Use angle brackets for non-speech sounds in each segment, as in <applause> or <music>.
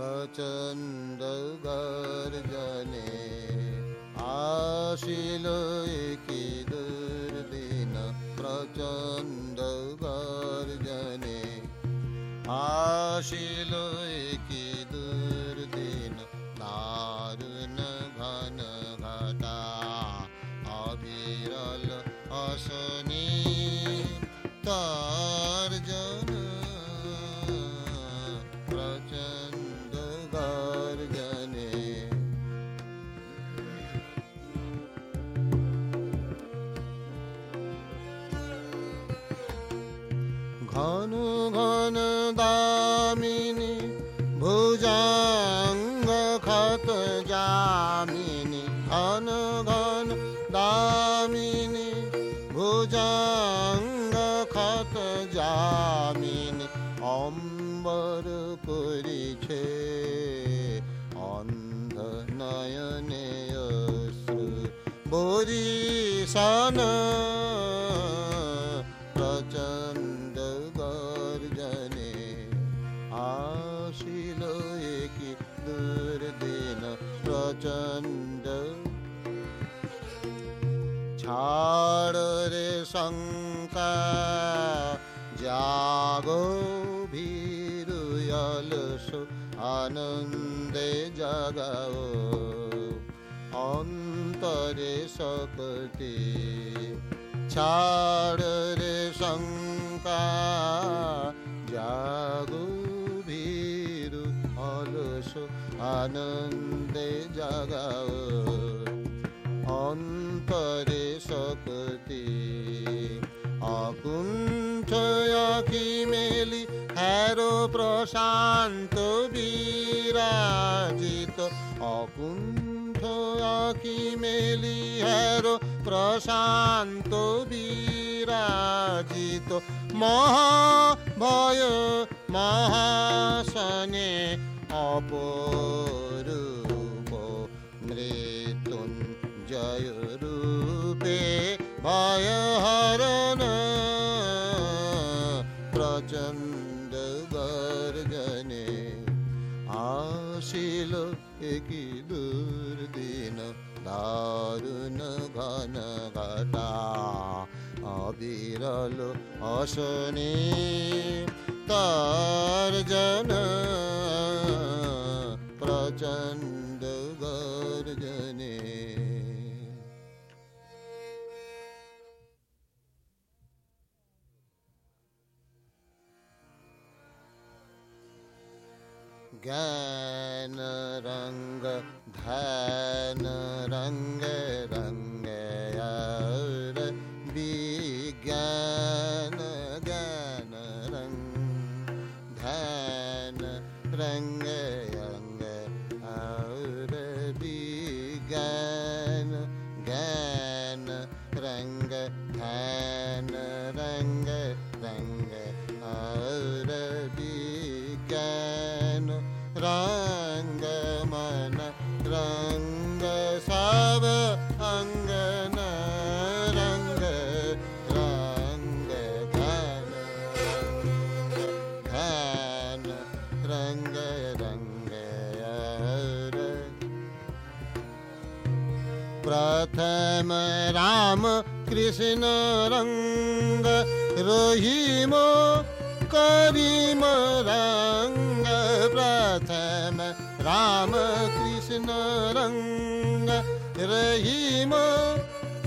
প্রচণ্ড গর্জনে আশিল কি দুর্দিন প্রচণ্ড গর্জনে আসিল অলস আনন্দে জাগাও। অন্তরে সকটি ছাড় রে শঙ্কা, জাগো ভীরু অলস আনন্দে জাগাও। অন্তরে শক্তি অকুণ্ঠ আখি মেলি প্রশান্ত বিরাজিত, অকুণ্ঠ আখি মেলি হ্যারো প্রশান্ত বিরাজিত। মহাভয় মহাসনে অপরূপ মৃত্যুঞ্জয় রূপে ভয় হরণ दुर्दीन दारुण घन घटा। अविरल असने तार्जन प्रचन् ज्ञान रंग ध्यान रंग। कृष्ण रङ्ग रोहिम करिम रङ्ग प्रथम राम कृष्ण रङ्ग रहिम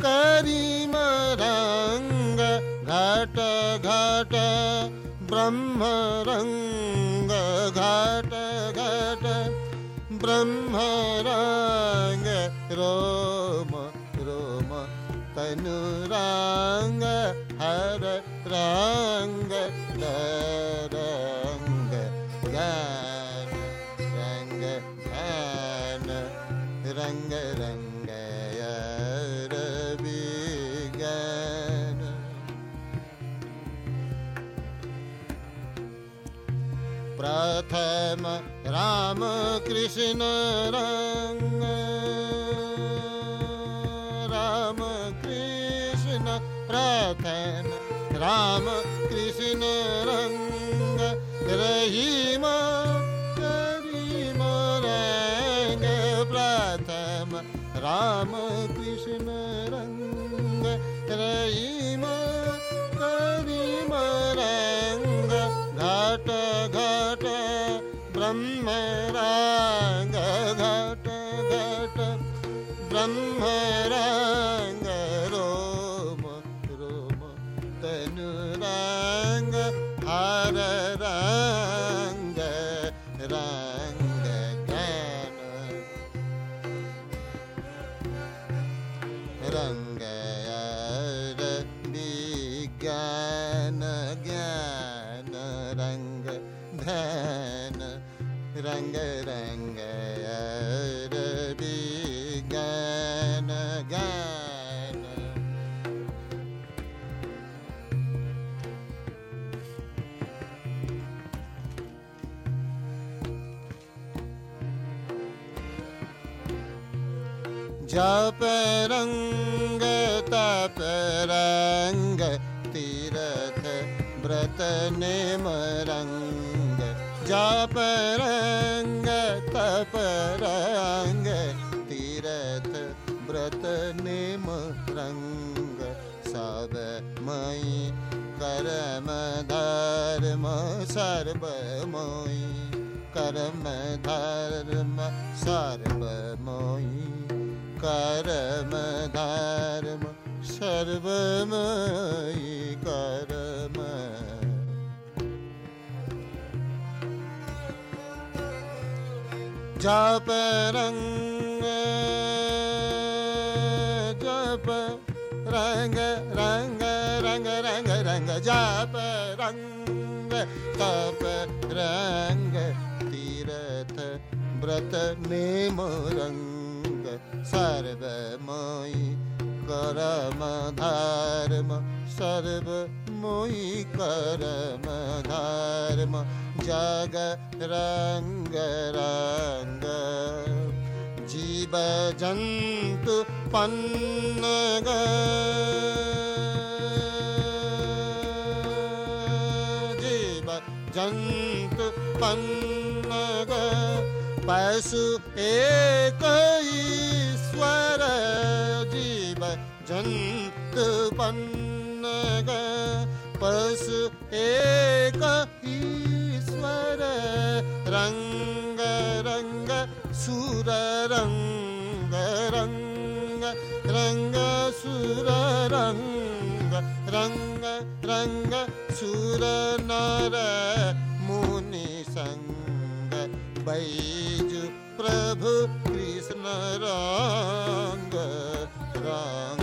करिम रङ्ग घट घट ब्रह्म रङ्ग घट घट ब्रह्म रङ्ग रोम जप रंग तप रंग तीरथ व्रत नेम रंग जप रंग तप रंग तीरथ व्रत नेम रंग सब मई कर्म धर्म सर्वमयी कर्म धर्म सर्वमयी कर्म धर्म सर्वमयी कर्म जप रंग जप रंग रंग रंग रंग रंग जप रंग तप रंग तीरथ व्रत नेम रंग सर्वमयी करम धर्म सर्वमयी करम धर्म जग रंग रंग जीव जन्तु पन्नग। जीव जन्तु पन्नग। पशु एक ईश्वर जीव जन्तु पन्नग पशु एक ईश्वर रङ्ग रङ्ग सुर रङ्ग रङ्ग रङ्ग सुर रङ्ग रङ्ग रङ्ग सुर नर मुनि सङ्ग बैजु प्रभु Ranga Ranga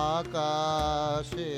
आकाशे।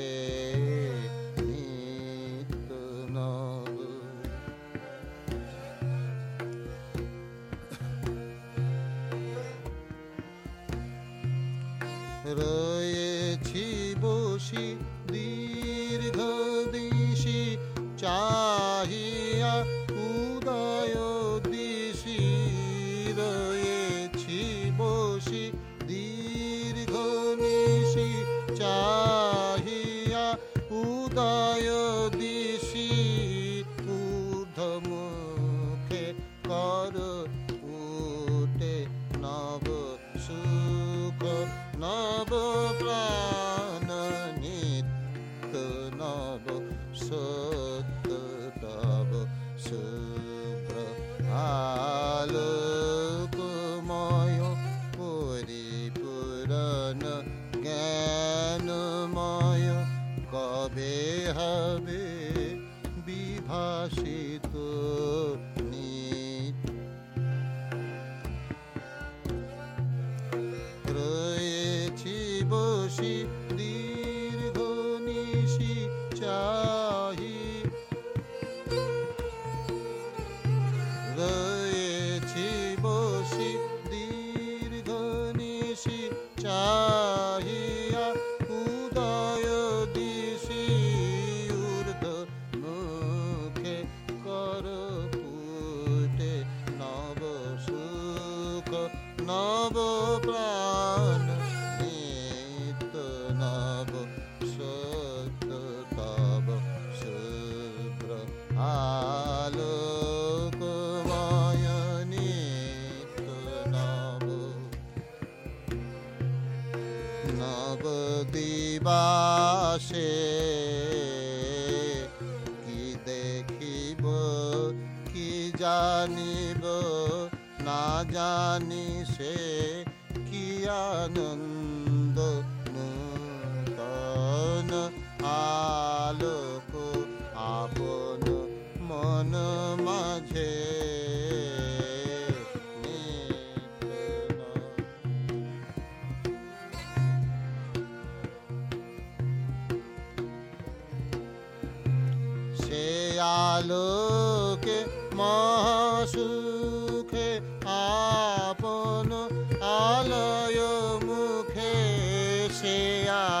she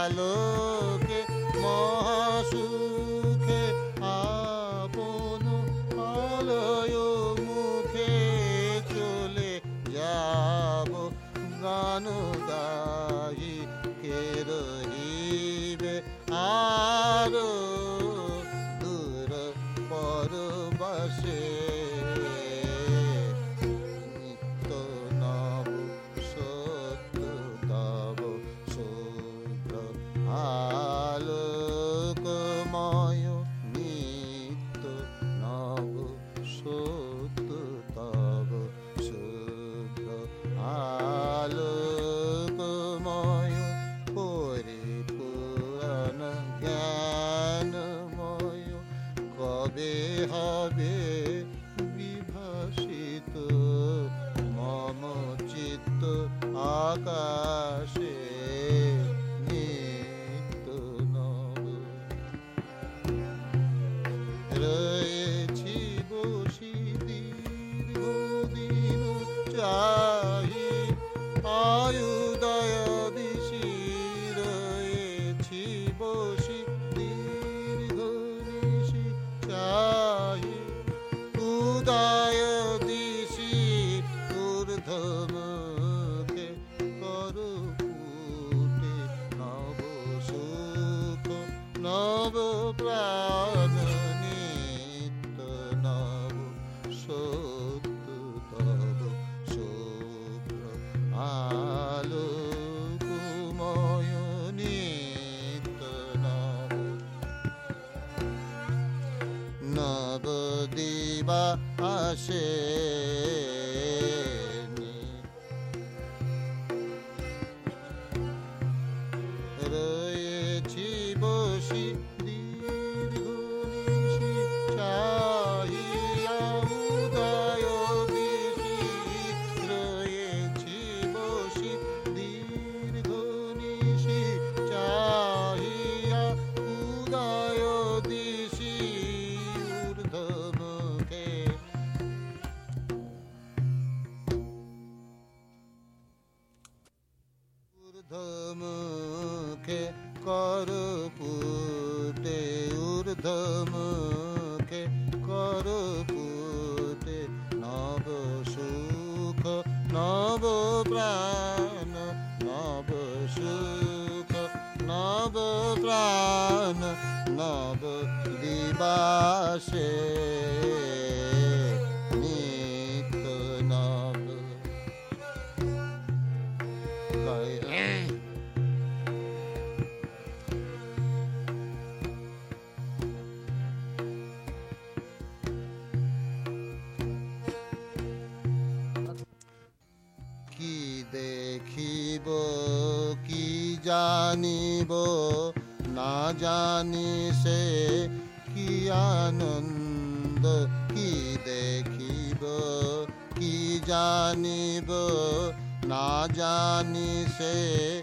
love. নব প্রাণ নিত্য নব সত্য তব শুভ্র আলো কুময় নিত্য নব। নব দিবা আসে जानी ना जानी से की आनंद की देखी वो की जानी ना जानी से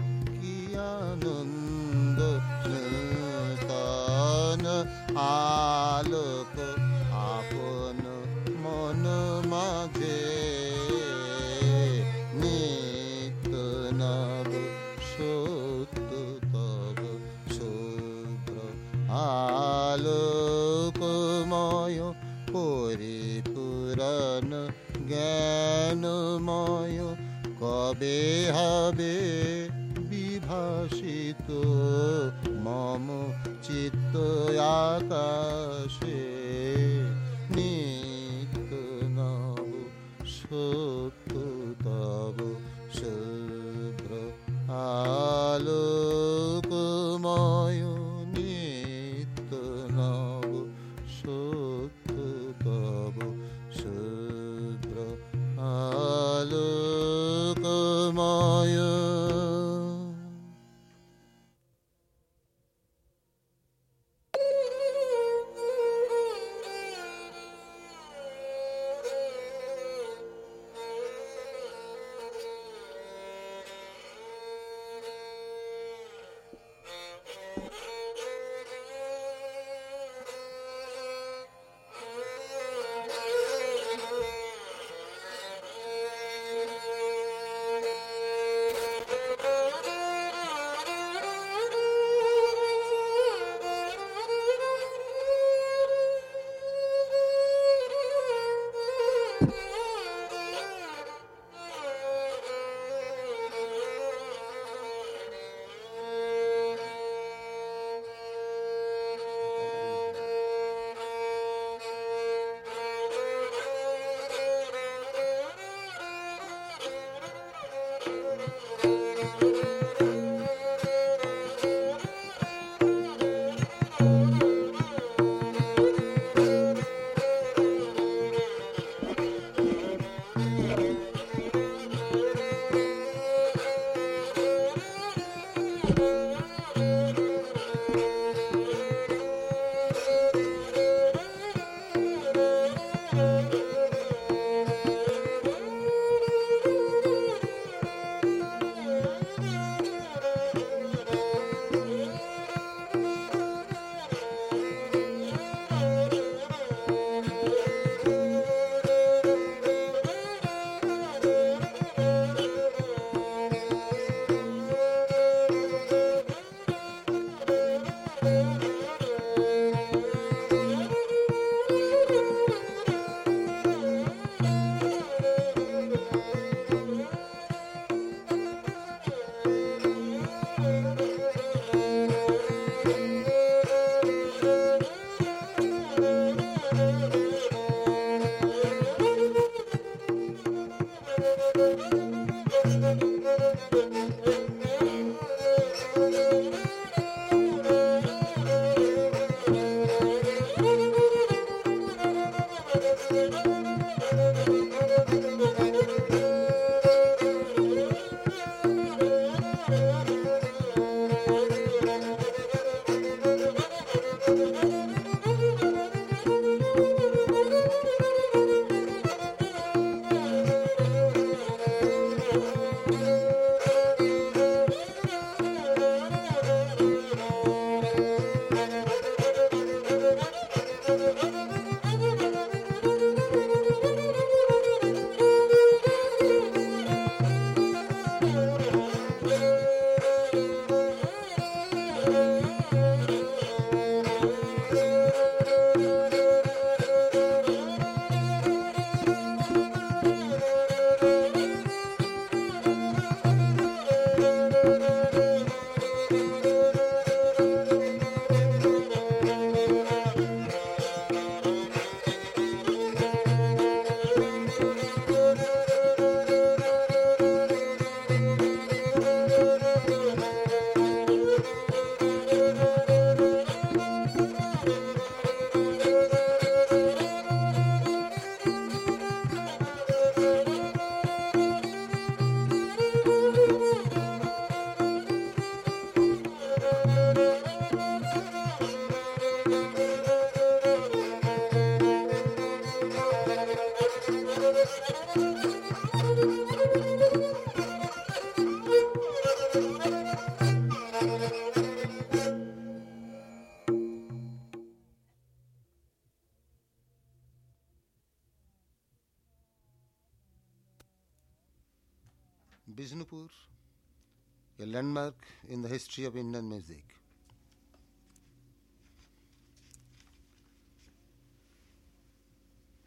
history of Indian music.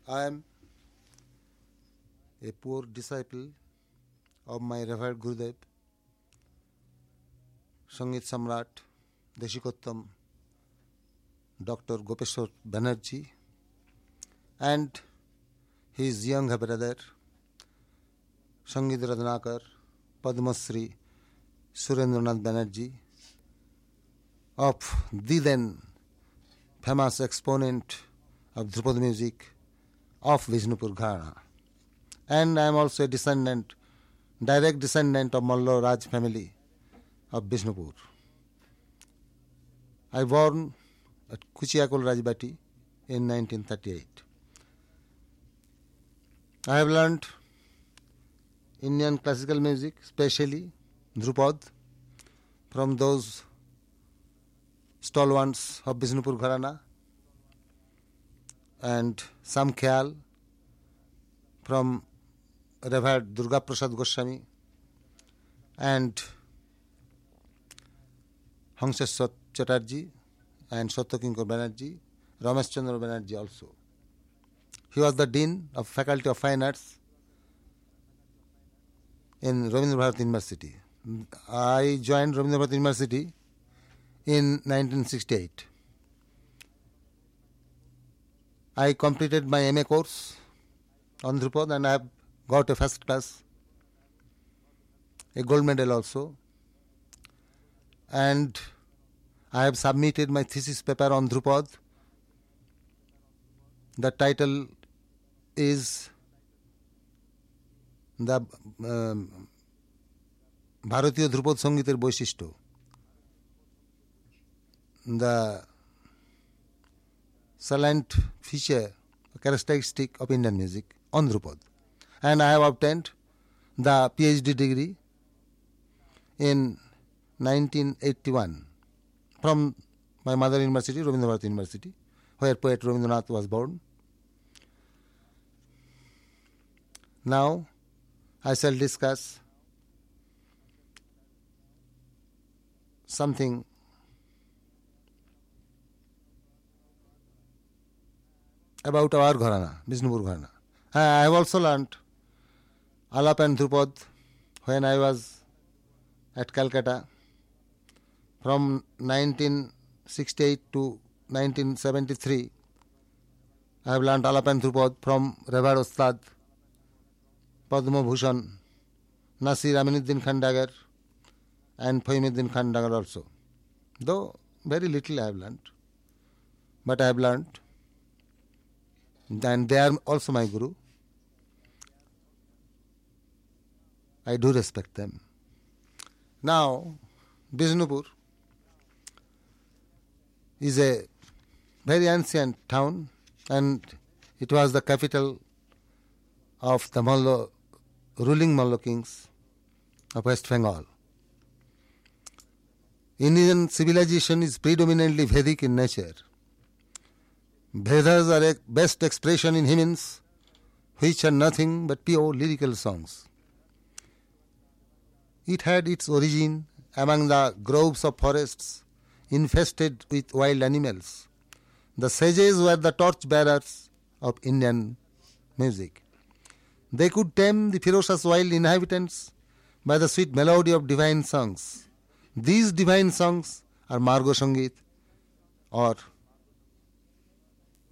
I am a poor disciple of my revered Gurudev, Sangit Samrat, Deshikottam, Dr. Gopeshwar Banerjee, and his younger brother, Sangit Ratnakar, Padmasri, Surendranath Banerjee, of the then famous exponent of Dhrupad music of Vishnupur Gharana. And I am also a descendant, direct descendant of Mallo Raj family of Vishnupur. I born at Kuchiakul Rajbati in 1938. I have learned Indian classical music, especially Dhrupad, from those stalwarts of Bishnupur Gharana and some Khyal from Revered Durga Prasad Goswami and Hangseswar Chatterjee and Satyakinkar Banerjee, Ramesh Chandra Banerjee also. He was the Dean of Faculty of Fine Arts in Rabindra Bharati University. I joined Rabindra Bharati University in 1968. I completed my MA course on Dhrupad and I have got a first class, a gold medal also. And I have submitted my thesis paper on Dhrupad. The title is the um, ভারতীয় ধ্রুপদ সঙ্গীতের বৈশিষ্ট্য the salient feature characteristic of Indian music on Dhrupad. And I have obtained the PhD degree in 1981 from my mother university, Rabindranath University, where poet Rabindranath was born. Now I shall discuss something about our Gharana, Bishnupur Gharana. I have also learnt Alap and Dhrupad when I was at Calcutta from 1968 to 1973. I have learnt Alap and Dhrupad from Revered Ustad Padma Bhushan, Nasir Aminuddin Khan Dagar, and Fahimuddin Khan Dagar also. Though very little I have learnt, but I have learnt and they are also my guru. I do respect them. Now, Bishnupur is a very ancient town and it was the capital of the Mallo, ruling Mallo kings of West Bengal. Indian civilization is predominantly Vedic in nature. Vedas are a best expression in hymns, which are nothing but pure lyrical songs. It had its origin among the groves of forests infested with wild animals. The sages were the torch bearers of Indian music. They could tame the ferocious wild inhabitants by the sweet melody of divine songs. These divine songs are Margo Sangit or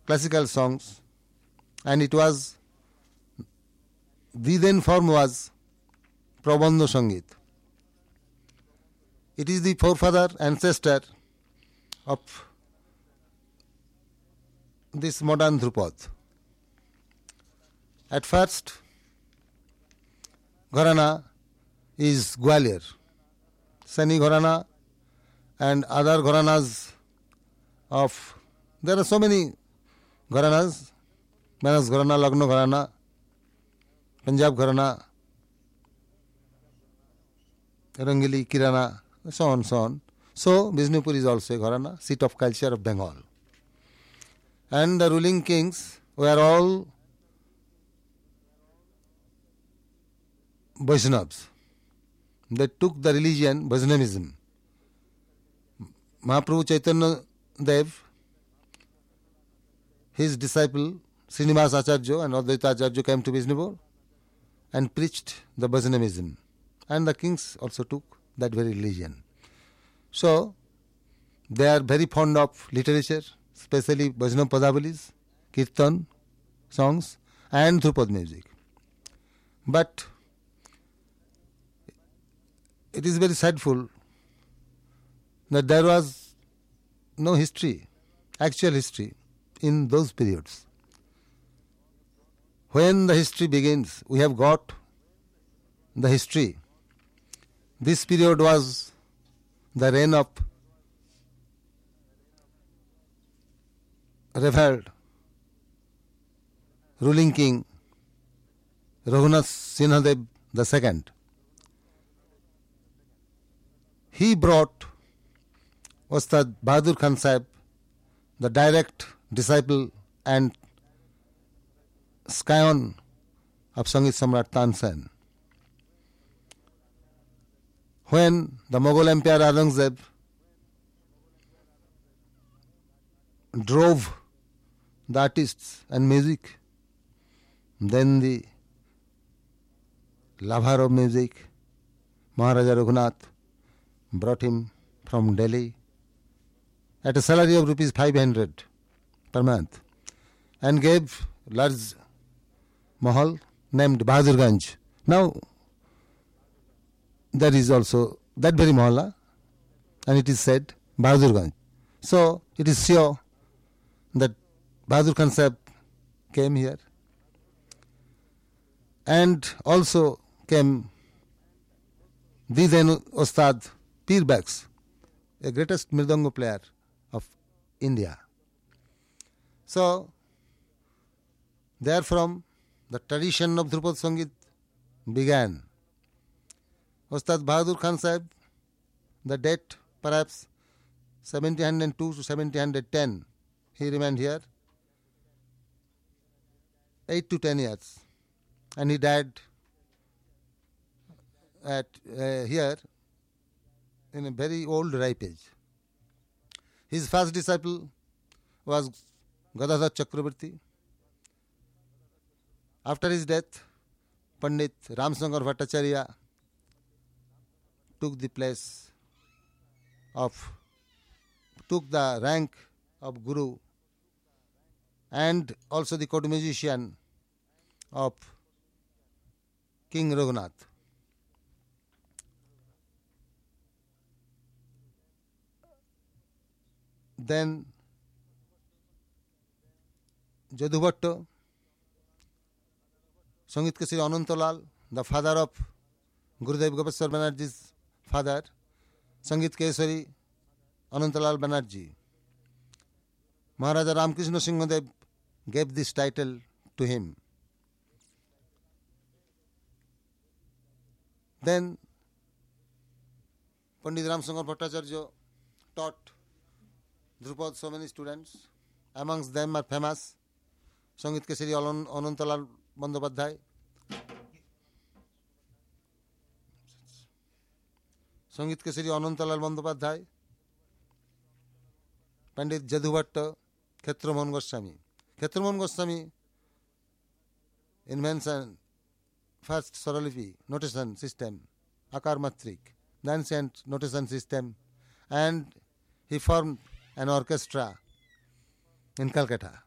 classical songs, and it was the then form was Prabandha. It is the forefather ancestor of this modern Dhrupad. At first, Gharana is Gwalior, Sani Gharana, and other Gharanas of there are so many Gharanas, Manas Gharana, Lagno Gharana, Punjab Gharana, Rangili, Kirana, so on, so on. So, Bishnupur is also a Gharana, seat of culture of Bengal. And the ruling kings were all Vaishnavas. They took the religion Vaishnavism. Mahaprabhu Chaitanya Dev, his disciple Srinivas Acharya and Advaita Acharya came to Visnupur and preached the Vaishnavism. And the kings also took that very religion. So, they are very fond of literature, especially Vaishnava Padavalis, Kirtan, songs, and Dhrupad music. But it is very sadful that there was no history, actual history, in those periods. When the history begins, we have got the history. This period was the reign of revered ruling king Raghunath Sinhadev II. He brought Ustad Bahadur Khan Sahib, the direct disciple and scion of Sangit Samrat Tansen. When the Mughal Emperor Aurangzeb drove the artists and music, then the lover of music, Maharaja Raghunath, brought him from Delhi at a salary of rupees 500 per month and gave large mahal named Bahadurganj. Now, there is also that very mahalla and it is said Bahadurganj. So, it is sure that Bahadur Khan Sahib came here and also came the then Ustad Bags, a greatest Mridanga player of India. So, therefrom, the tradition of Dhrupad Sangit began. Ustad Bahadur Khan Sahib, the date perhaps 1702 to 1710, he remained here 8 to 10 years and he died at uh, here in a very old ripe age. His first disciple was Gadadhar Chakravarti. After his death, Pandit Ramsankar Bhattacharya took the place of took the rank of Guru and also the court musician of King Raghunath. Then Jadubhatto, Sangit Kesari Anantalal, the father of Gurudev Gopeswar Banerjee's father, Sangit Kesari Anantalal Banerjee. Maharaja Ramkrishna Singhadev gave this title to him. Then Pandit Ramsankar Bhattacharya taught Dhrupad so students amongst them are famous famous. Sangit Kesari Anantalal Bandyopadhyay Sangit Kesari Anantalal Bandyopadhyay Pandit Jadubhatta Kshetramohan Goswami Kshetramohan Goswami invention first swaralipi notation system akar matrik দ্যান্স Saint notation system and he form an orchestra in Calcutta.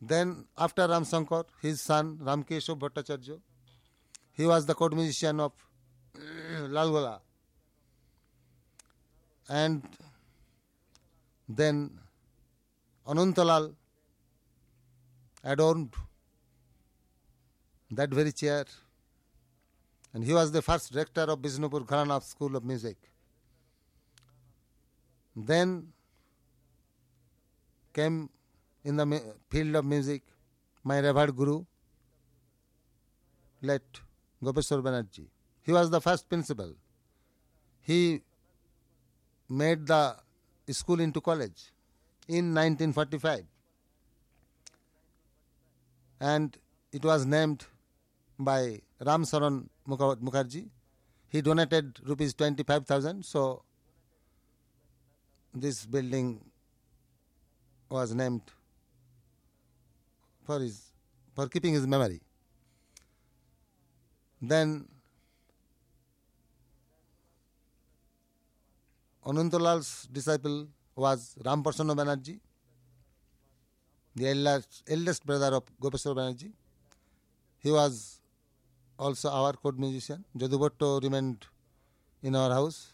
Then, after Ram Sankar, his son Ramkeshav Bhattacharya, he was the court musician of Lalgola. And then Anantalal adorned that very chair and he was the first rector of Bishnupur Gharana School of Music. Then came in the field of music my revered guru, let Gopeshwar Banerjee. He was the first principal. He made the school into college in 1945 and it was named by Ram Saran Mukherjee he donated rupees 25,000. So this building was named for his for keeping his memory. Then Anantalal's disciple was Ram Prasanna Banerjee, the eldest, eldest brother of Gopeshwar Banerjee. He was also our court musician. Jadubhatto remained in our house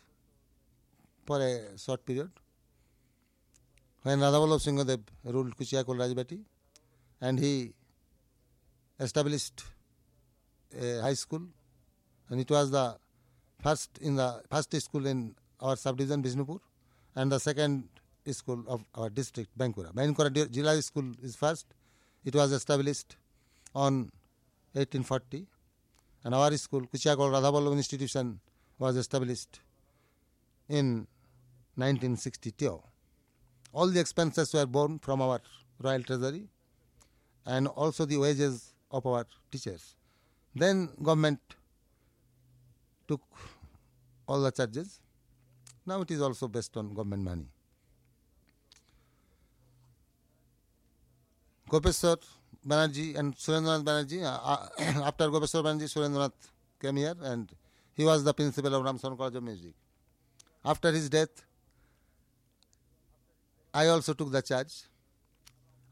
for a short period. When Radhavallabh Singhadev ruled Kuchiakol Rajbati and he established a high school and it was the first in the first school in our subdivision Bishnupur and the second school of our district Bankura. Bankura Jilla School is first. It was established on 1840 and our school Kuchiakol Radhavallabh Institution was established in 1962. All the expenses were borne from our royal treasury and also the wages of our teachers. Then government took all the charges. Now it is also based on government money. Gopeshwar Banerjee and Surendranath Banerjee, uh, <coughs> after Gopeshwar Banerjee, Surendranath came here and he was the principal of Ramsaran College of Music. After his death, I also took the charge.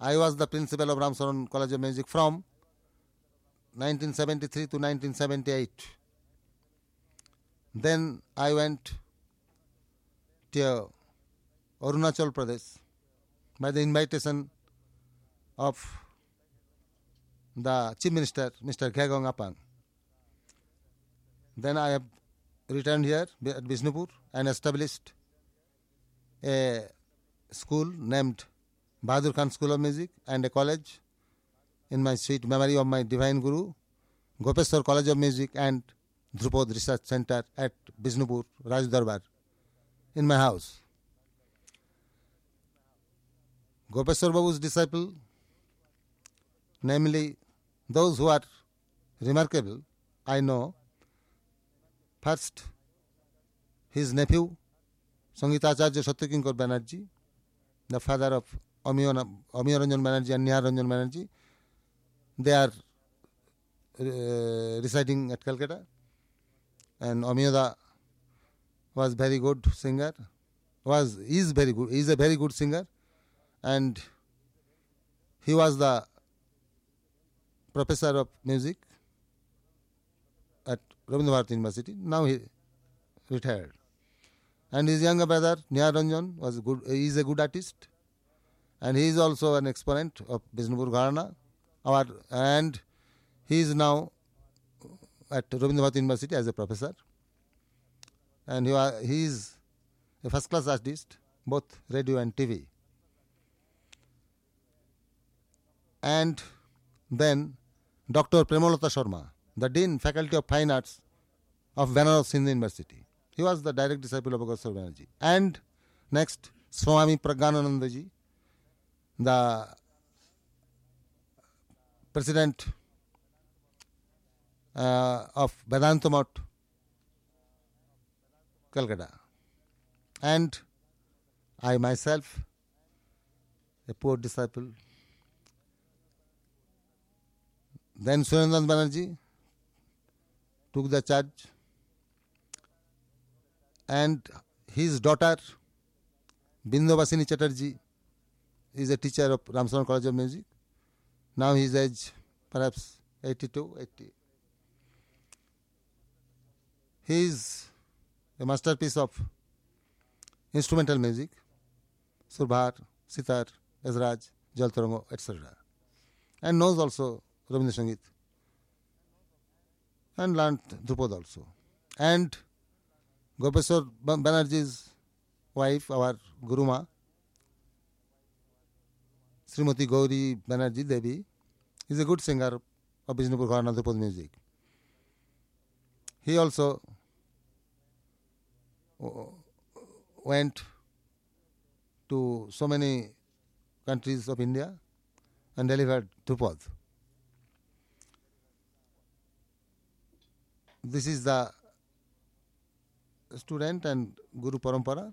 I was the principal of Ramsaran College of Music from 1973 to 1978. Then I went to Arunachal Pradesh by the invitation of the Chief Minister, Mr. Gegong Apang. Then I have returned here at Bishnupur and established a school named Bahadur Khan School of Music and a college in my sweet memory of my divine Guru, Gopeshwar College of Music and Dhrupad Research Center at Bishnupur, Raj Darbar, in my house. Gopeshwar Babu's disciple, namely those who are remarkable, I know. First, his nephew, Sangitacharya Satyakinkar Banerjee, the father of Amiya Ranjan Banerjee and Nihar Ranjan Banerjee, they are uh, residing at Calcutta. And Amiya was very good singer, was is very good, he is a very good singer, and he was the professor of music at Rabindra Bharati University. Now he retired. And his younger brother Nihar was good. Is a good artist, and he is also an exponent of Bishnupur Gharana. Our and he is now at Rabindra Bharati University as a professor, and he, he is a first class artist, both radio and TV. And then Dr. Premalata Sharma, the Dean, Faculty of Fine Arts of Banaras Hindu University. He was the direct disciple of Agastya Banerjee. And next, Swami Pragyananandaji, the president uh, of Vedanta Math, Calcutta. And I myself, a poor disciple. Then Surendranath Banerjee took the charge and his daughter Bindavasini Chatterjee is a teacher of Ramsaran College of Music. Now his age perhaps 82, 80. He is a masterpiece of instrumental music, Surbahar, Sitar, Ezraj, Jaltarango, etc. And knows also Rabindra Sangeet and learnt Dhrupad also. And Gopeshwar Banerjee's wife, our Guruma, Srimati Gauri Banerjee Devi, is a good singer of Bishnupur Gharana Dhrupad music. He also went to so many countries of India and delivered Dhrupad. This is the student and Guru Parampara.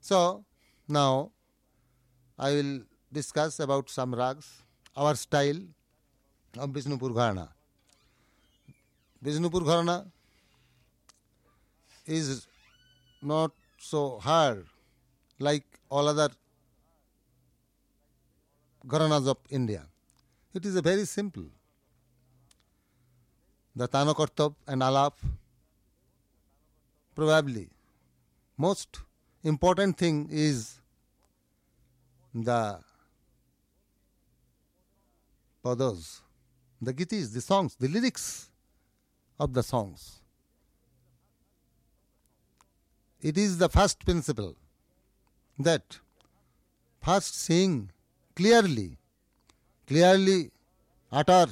So now I will discuss about some rags, our style of Vishnupur Gharana. Vishnupur Gharana is not so hard like all other Gharanas of India. It is a very simple. The Tanakartab and Alap, probably most important thing is the padas, the gitis, the songs, the lyrics of the songs. It is the first principle that first sing clearly, clearly utter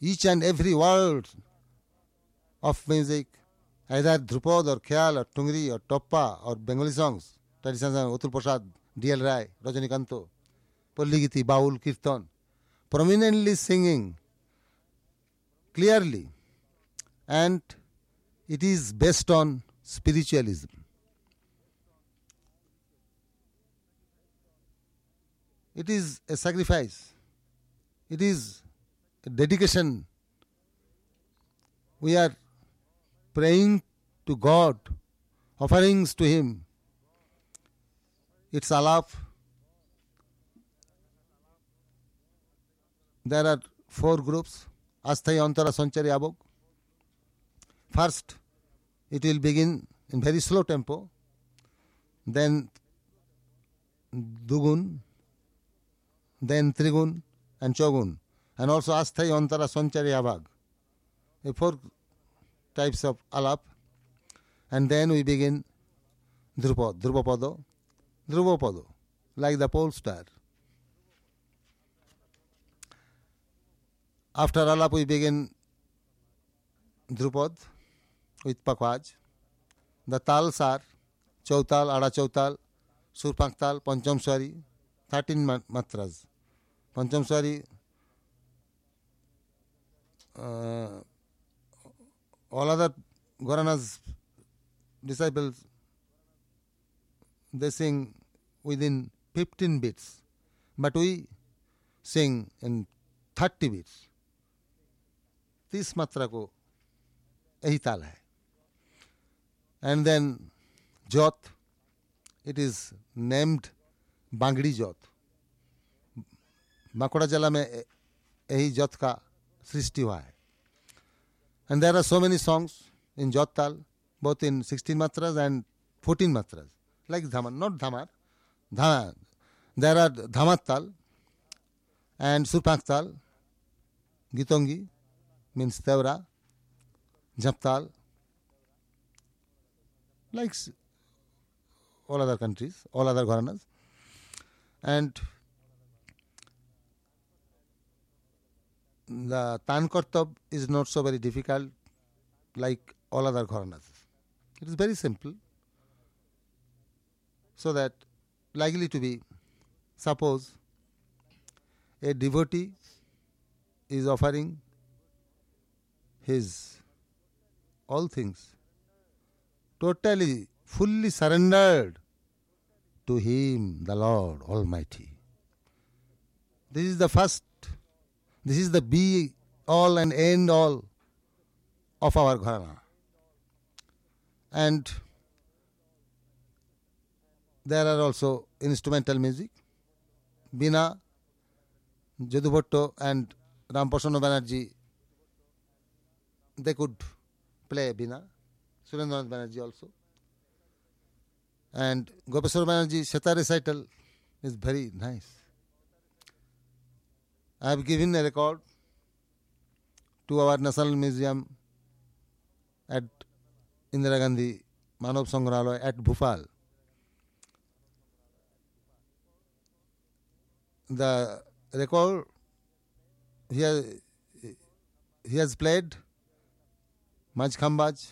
each and every word of music, either Dhrupad or Khyal or Thumri or Tappa or Bengali songs, traditional songs, Atul Prasad, D.L. Rai, Rajanikanto, Polligiti, Baul, Kirtan, prominently singing clearly and it is based on spiritualism. It is a sacrifice. It is a dedication. We are praying to God, offerings to Him. It's alap. There are four groups Asthai Antara Sanchari Abhog. First, it will begin in very slow tempo, then Dugun, then Trigun and Chogun, and also Asthai Antara Sanchari Abhog. Four types of alap, and then we begin Dhrupad, Drupapado, Drupapado, like the pole star. After alap, we begin Dhrupad with Pakhwaj. The tals are Chautal, Ada Chautal, Surpanktal, Panchamswari, 13 matras. Panchamswari, uh, all other Gorana's disciples, they sing within 15 beats, but we sing in 30 beats. तीस मात्रा को यही ताल है and then jot it is named Bangri jot Bankura zila में यही जोत का सृष्टि हुआ है And there are so many songs in Jodhtal, both in 16 matras and 14 matras, like Dhamar, not Dhamar, Dhamar. There are Dhamatal and Surpaktal, Gitongi means Tevra, Jhaptal, like all other countries, all other Gharanas. And the Tankartab is not so very difficult like all other gharanas. It is very simple. So that likely to be, suppose a devotee is offering his all things totally, fully surrendered to Him, the Lord Almighty. This is the first, this is the be all and end all of our Gharana. And there are also instrumental music. Bina, Jadubhatto and Ramprashanna Banerjee, they could play Bina. Surendranath Banerjee also. And Gopeshwar Banerjee Sheta recital is very nice. I have given a record to our National Museum at Indira Gandhi Manav Sangrahalaya at Bhopal. The record he has, he has played Maj Khambaj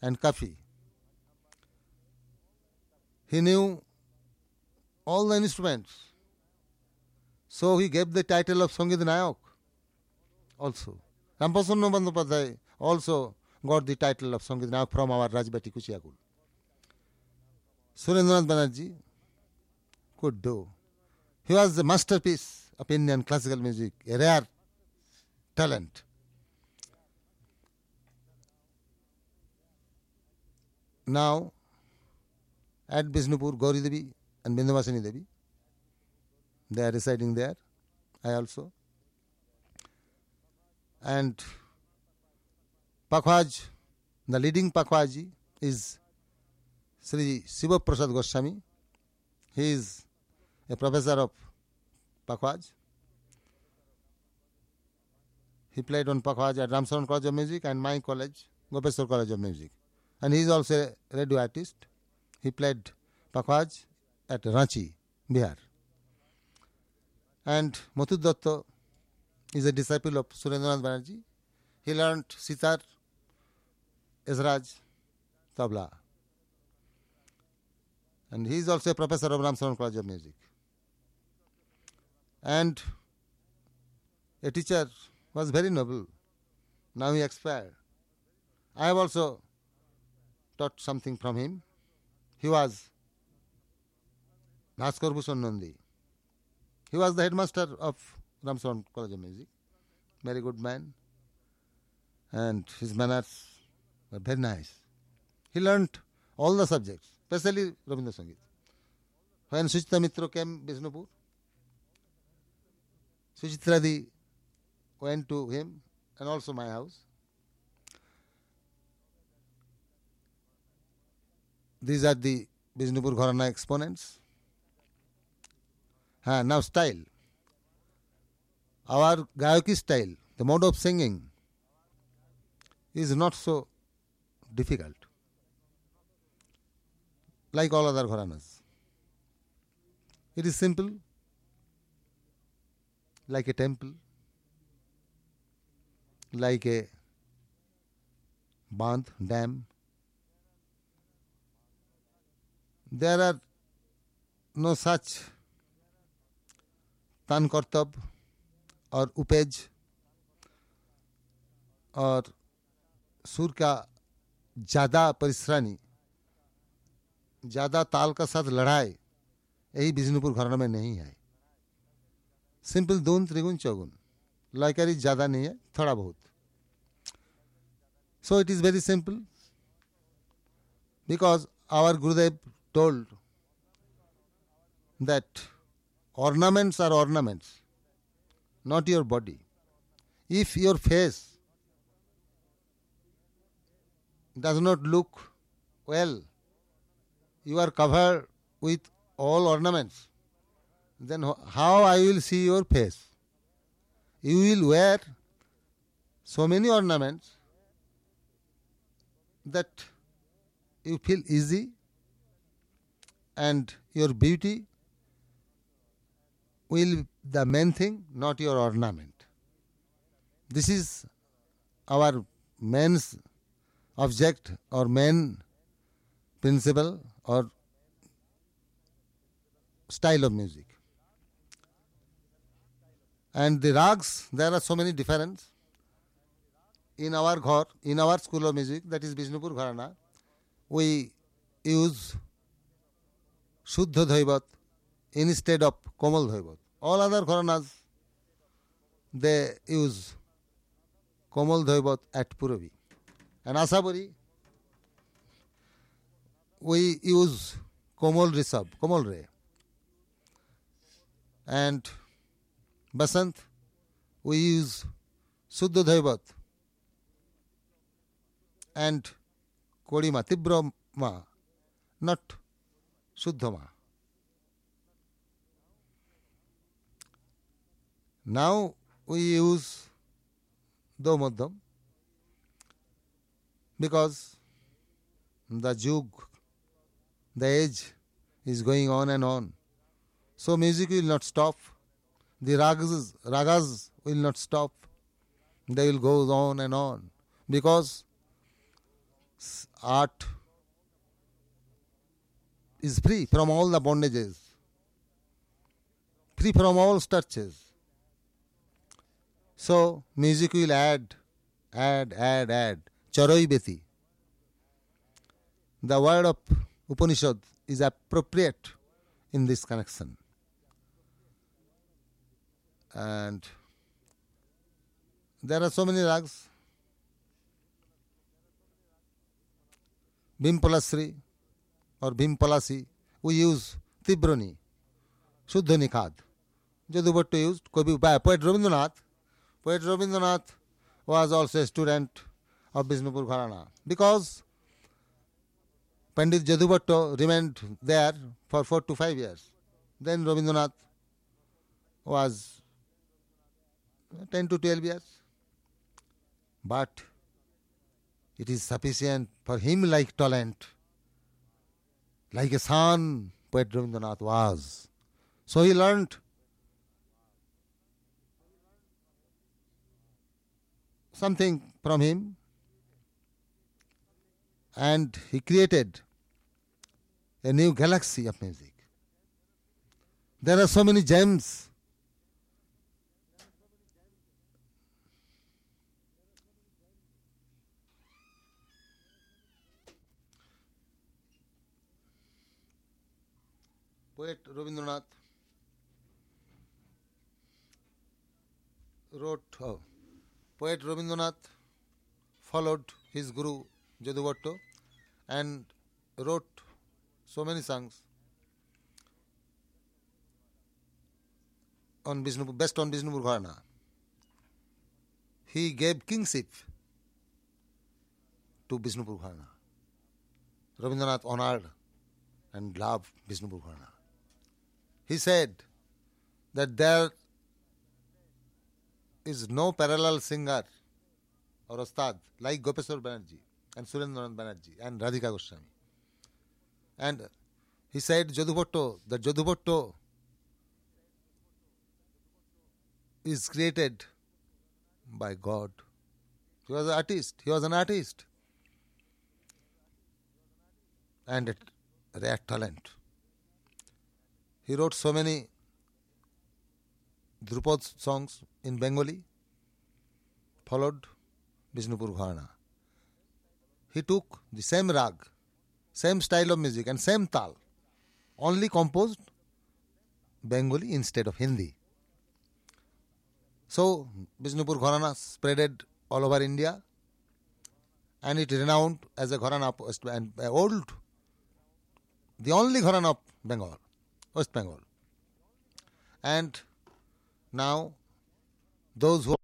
and Kafi. He knew all the instruments. So he gave the title of Sangit Nayak also. Rampasanna Bandyopadhyay also got the title of Sangit Nayak from our Rajbati Kuchiakol. Surendranath Banerjee could do. He was the masterpiece of Indian classical music, a rare talent. Now, at Bishnupur, Gauri Devi and Bindhavasini Devi, they are residing there. I also. And Pakhwaj, the leading Pakhwaji is Sri Siva Prasad Goswami. He is a professor of Pakhwaj. He played on Pakhwaj at Ramsaran College of Music and my college, Gopeshwar College of Music. And he is also a radio artist. He played Pakhwaj at Ranchi, Bihar. And Mathur Datta is a disciple of Surendranath Banerjee. He learned sitar, Ezraj, tabla. And he is also a professor of Ramsaran College of Music. And a teacher was very noble. Now he expired. I have also taught something from him. He was Bhaskar Bhushan Nandi. He was the headmaster of Ramsaran College of Music. Very good man. And his manners were very nice. He learnt all the subjects, especially Rabindra Sangeet. When Suchitra Mitra came Bishnupur, Suchitra Di went to him and also my house. These are the Bishnupur Gharana exponents. Now style. Our Gayaki style, the mode of singing, is not so difficult like all other Gharanas. It is simple, like a temple, like a bandh, dam. There are no such tan kartab और उपेज और सुर का ज़्यादा परिश्रणी, ज़्यादा ताल का साथ लड़ाई, यही बिजनपुर घराना में नहीं है। सिंपल दोन त्रिगुण चौगुन लयकारी ज़्यादा नहीं है, थोड़ा बहुत। So it is very simple because our Gurudev told that ornaments are ornaments not your body. If your face does not look well, you are covered with all ornaments, then how I will see your face? You will wear so many ornaments that you feel easy and your beauty will be the main thing, not your ornament. This is our main object or main principle or style of music. And the rags, there are so many different. In our ghar, in our school of music, that is Bishnupur Gharana, we use Shuddha Dhaivat instead of Komal Dhaivat. All other Gharanas, they use Komal Dhaivat at Puravi. And Asabari, we use Komal Rishabh, Komal Re. And Basant, we use Suddha Dhaivat and Kodima, Tibrama, not Shuddhama. Now we use Do Madhyam because the jug, the age is going on and on. So music will not stop. The ragas, ragas will not stop. They will go on and on because art is free from all the bondages, free from all starches. So music will add, add, add, add, Charoi Beti. The word of Upanishad is appropriate in this connection. And there are so many rags. Bhimpalasri or Bhimpalasi, we use Tibrani, Shuddha Nikhad. Jadubhattu used, Kobi, poet Rabindranath. Poet Rabindranath was also a student of Bishnupur Gharana because Pandit Jadubhattu remained there for four to five years. Then Rabindranath was 10 to 12 years. But it is sufficient for him like talent, like a son, poet Rabindranath was. So he learned something from him and he created a new galaxy of music. There are so many gems. Poet Rabindranath wrote, oh, poet Rabindranath followed his guru Jadubhattu and wrote so many songs on Bishnupur, best on Bishnupur Gharana. He gave kingship to Bishnupur Gharana. Rabindranath honored and loved Bishnupur Gharana. He said that there is no parallel singer or Ostad like Gopeshwar Banerjee and Surendranath Banerjee and Radhika Goswami. And he said Jadubhattu, that Jadubhattu is created by God. He was an artist. He was an artist. And a rare talent. He wrote so many Dhrupad songs in Bengali, followed Bishnupur Gharana. He took the same rag, same style of music, and same tal, only composed Bengali instead of Hindi. So, Bishnupur Gharana spreaded all over India and it renowned as a Gharana and old, the only Gharana of Bengal, West Bengal. And now, those who